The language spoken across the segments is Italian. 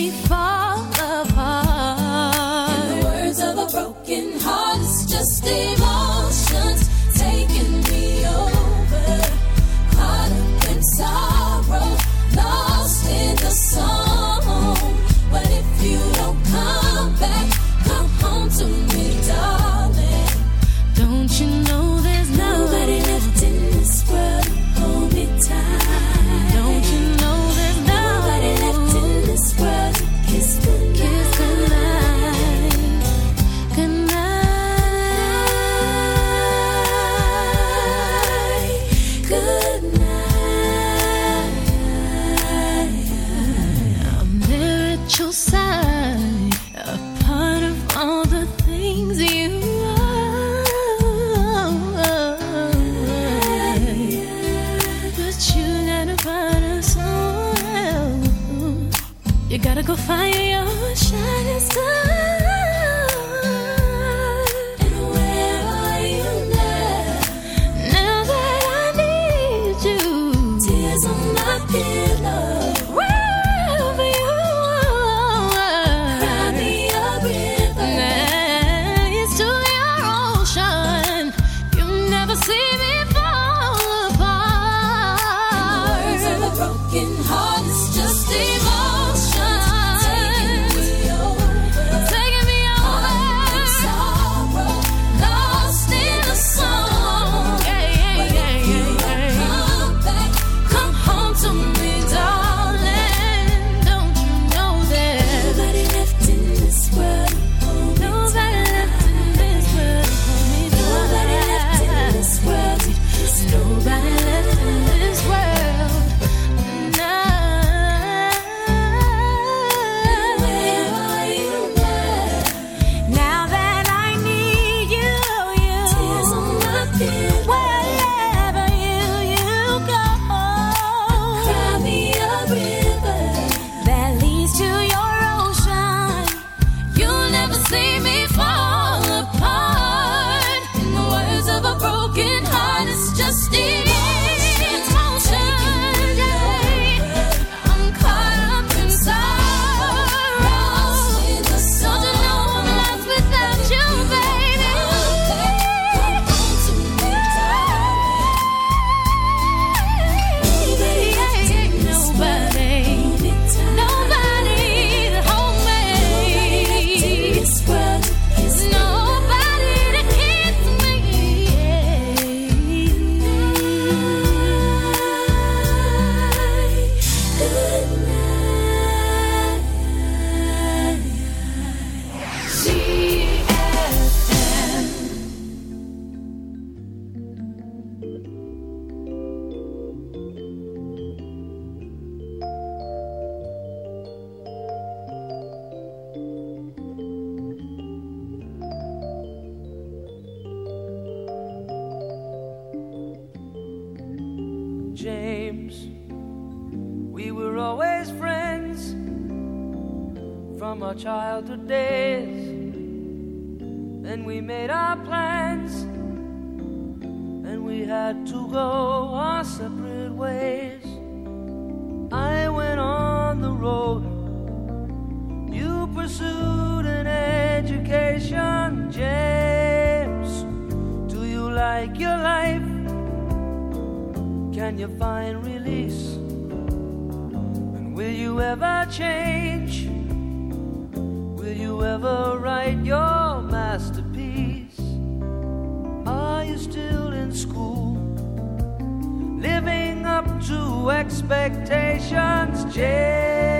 me fall apart. in the words of a broken heart It's just a pursued an education, James? Do you like your life? Can you find release? And will you ever change? Will you ever write your masterpiece? Are you still in school? Living up to expectations, James?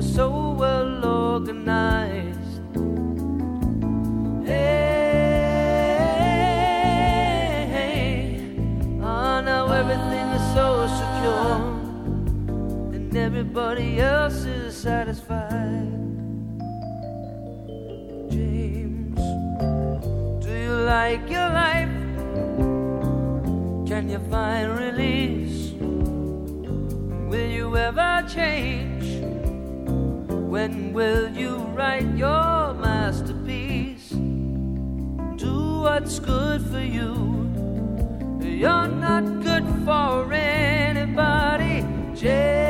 was so well organized. Hey, hey, oh, now everything is so secure, and everybody else is satisfied. James, do you like your life? Can you find release? Will you ever change? When will you write your masterpiece? Do what's good for you. You're not good for anybody. Just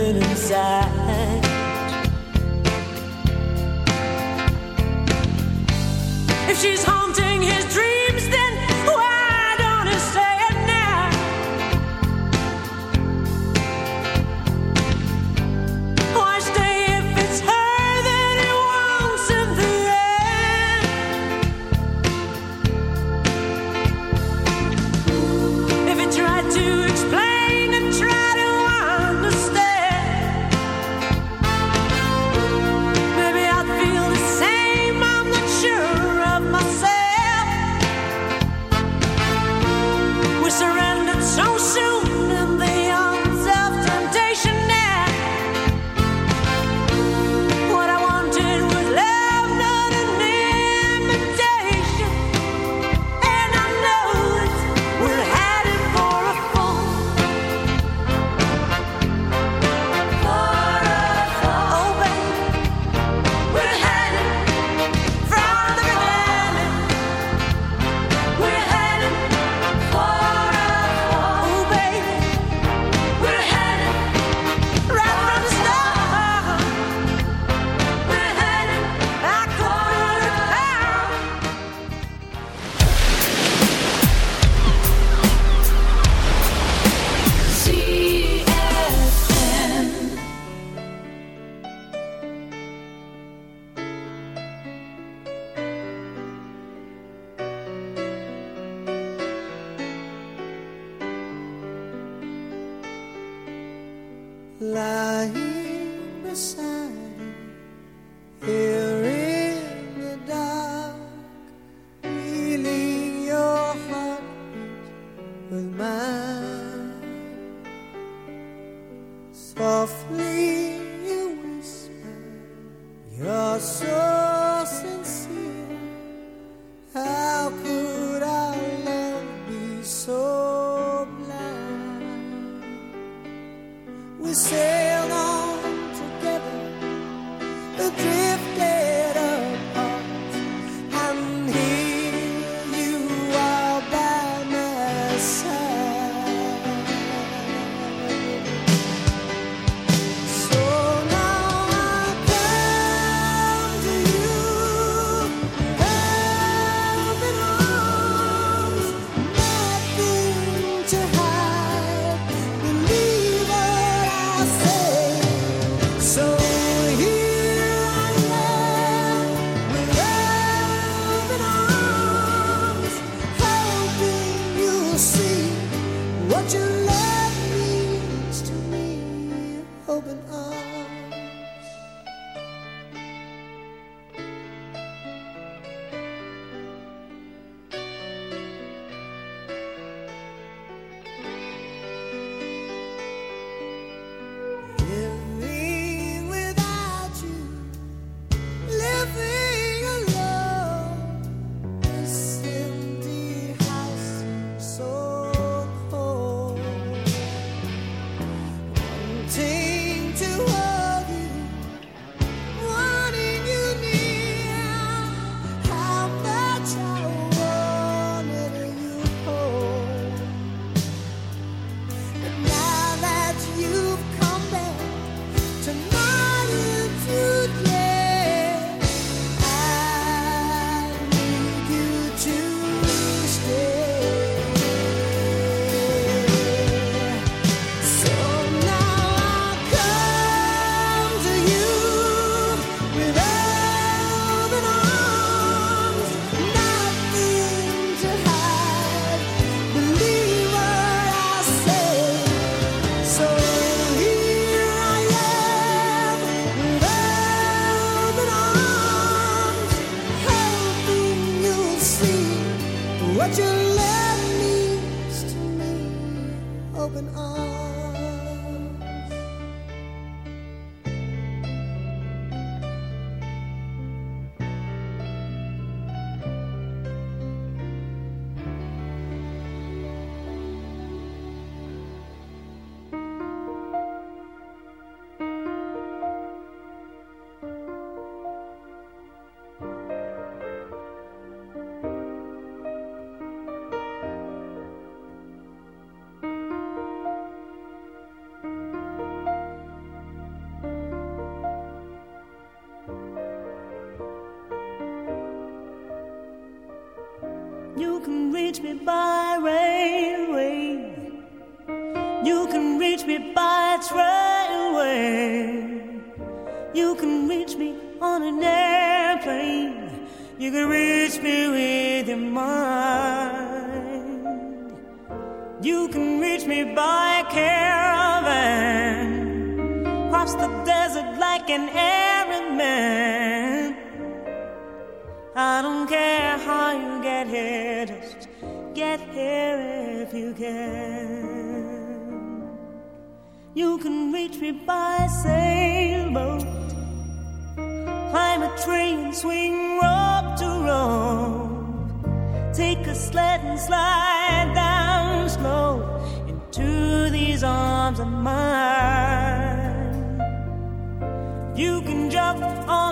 the dream.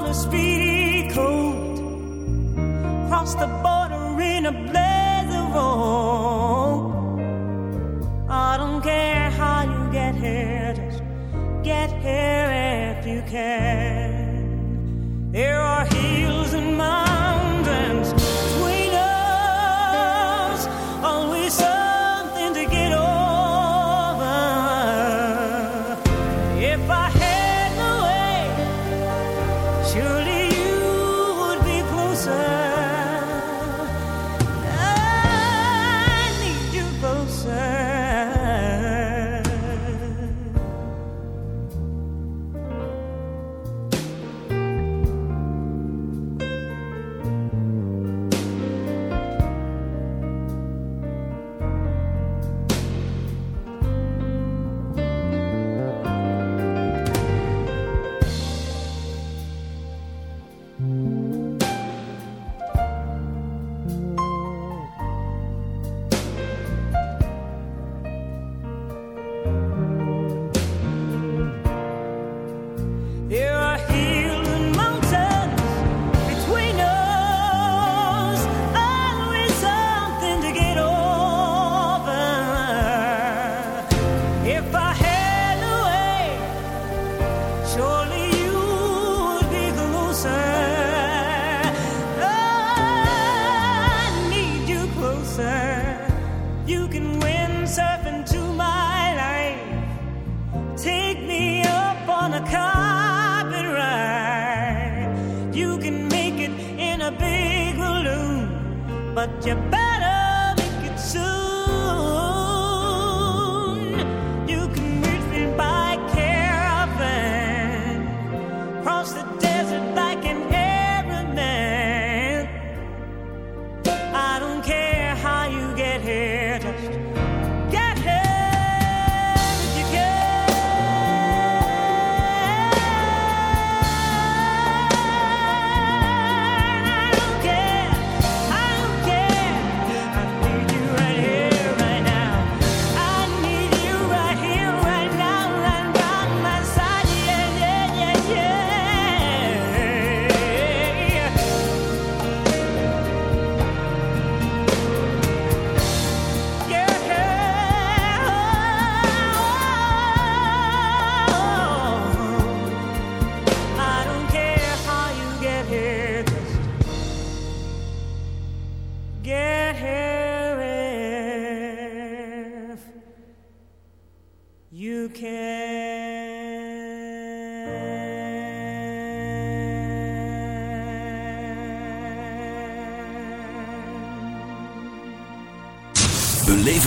a speedy coat, cross the border in a blazer of. I don't care how you get here, just get here if you can.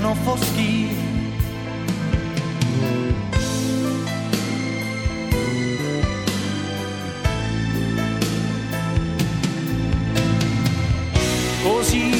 gridano foschi così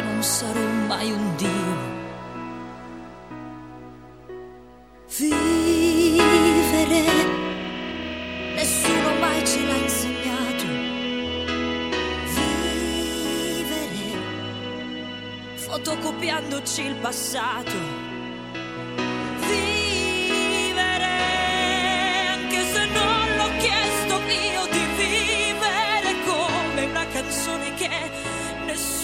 non sarò mai un Dio. Vivere, nessuno mai ce l'ha insegnato. Vivere, fotocopiandoci il passato. Vivere, anche se non l'ho chiesto io.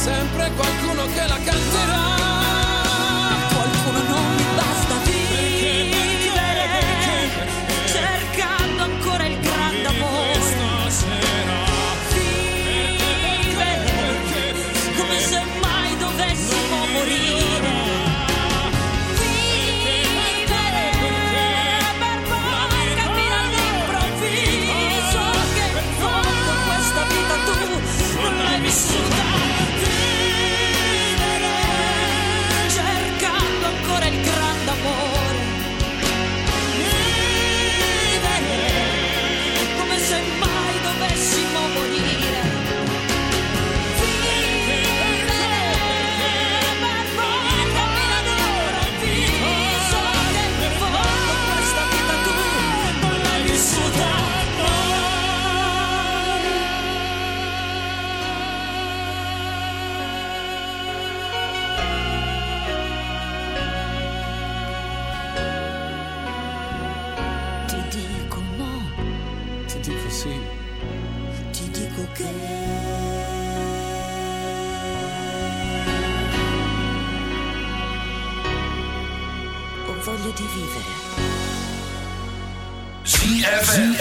sempre qualcuno che la canterà.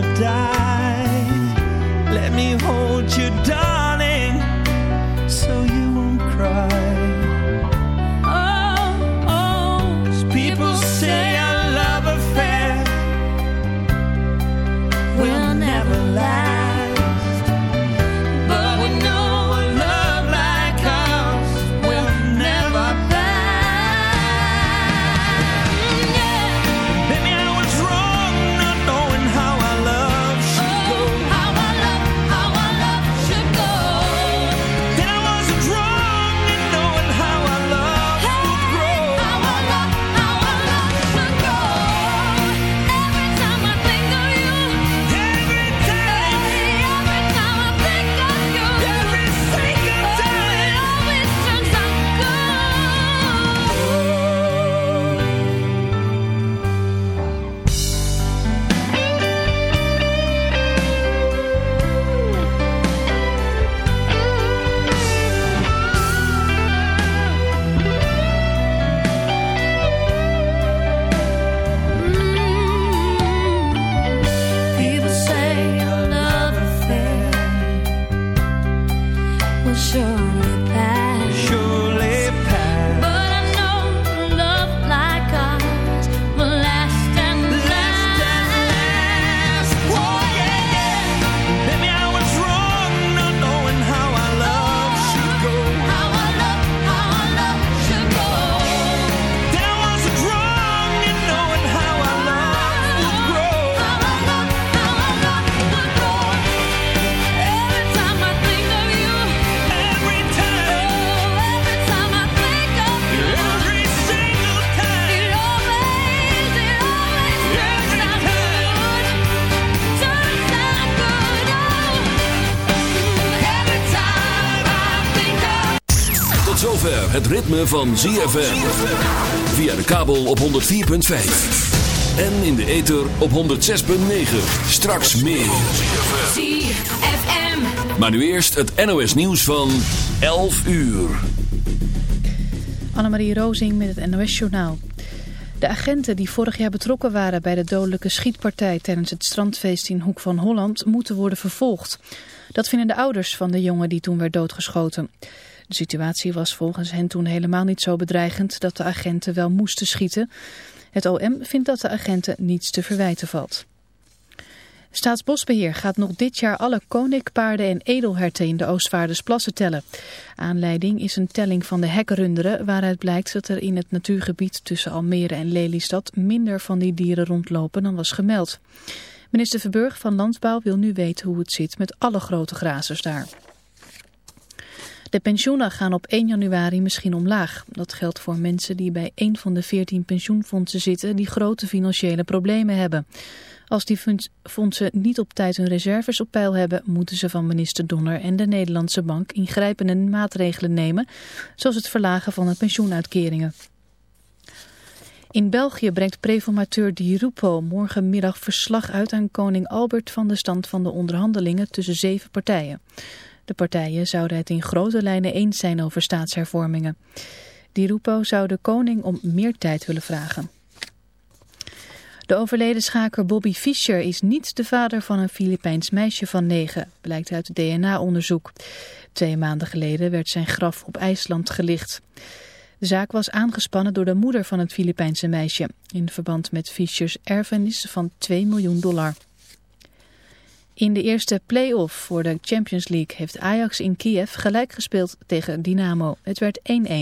gonna die. Ritme van ZFM. Via de kabel op 104.5. En in de ether op 106.9. Straks meer. ZFM. Maar nu eerst het NOS nieuws van 11 uur. Annemarie Rozing met het NOS-journaal. De agenten die vorig jaar betrokken waren bij de dodelijke schietpartij tijdens het strandfeest in Hoek van Holland moeten worden vervolgd. Dat vinden de ouders van de jongen die toen werd doodgeschoten. De situatie was volgens hen toen helemaal niet zo bedreigend dat de agenten wel moesten schieten. Het OM vindt dat de agenten niets te verwijten valt. Staatsbosbeheer gaat nog dit jaar alle koninkpaarden en edelherten in de Oostvaardersplassen tellen. Aanleiding is een telling van de hekrunderen waaruit blijkt dat er in het natuurgebied tussen Almere en Lelystad minder van die dieren rondlopen dan was gemeld. Minister Verburg van Landbouw wil nu weten hoe het zit met alle grote grazers daar. De pensioenen gaan op 1 januari misschien omlaag. Dat geldt voor mensen die bij een van de 14 pensioenfondsen zitten die grote financiële problemen hebben. Als die fondsen niet op tijd hun reserves op peil hebben, moeten ze van minister Donner en de Nederlandse Bank ingrijpende maatregelen nemen, zoals het verlagen van de pensioenuitkeringen. In België brengt preformateur Di Rupo morgenmiddag verslag uit aan koning Albert van de stand van de onderhandelingen tussen zeven partijen. De partijen zouden het in grote lijnen eens zijn over staatshervormingen. Di Rupo zou de koning om meer tijd willen vragen. De overleden schaker Bobby Fischer is niet de vader van een Filipijns meisje van negen, blijkt uit DNA-onderzoek. Twee maanden geleden werd zijn graf op IJsland gelicht. De zaak was aangespannen door de moeder van het Filipijnse meisje in verband met Fischers erfenis van 2 miljoen dollar. In de eerste play-off voor de Champions League heeft Ajax in Kiev gelijk gespeeld tegen Dynamo. Het werd 1-1.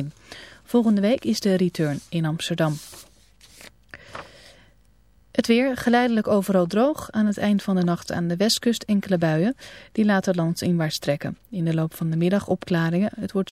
Volgende week is de return in Amsterdam. Het weer geleidelijk overal droog. Aan het eind van de nacht aan de westkust enkele buien die later landinwaarts trekken. In de loop van de middag opklaringen. Het wordt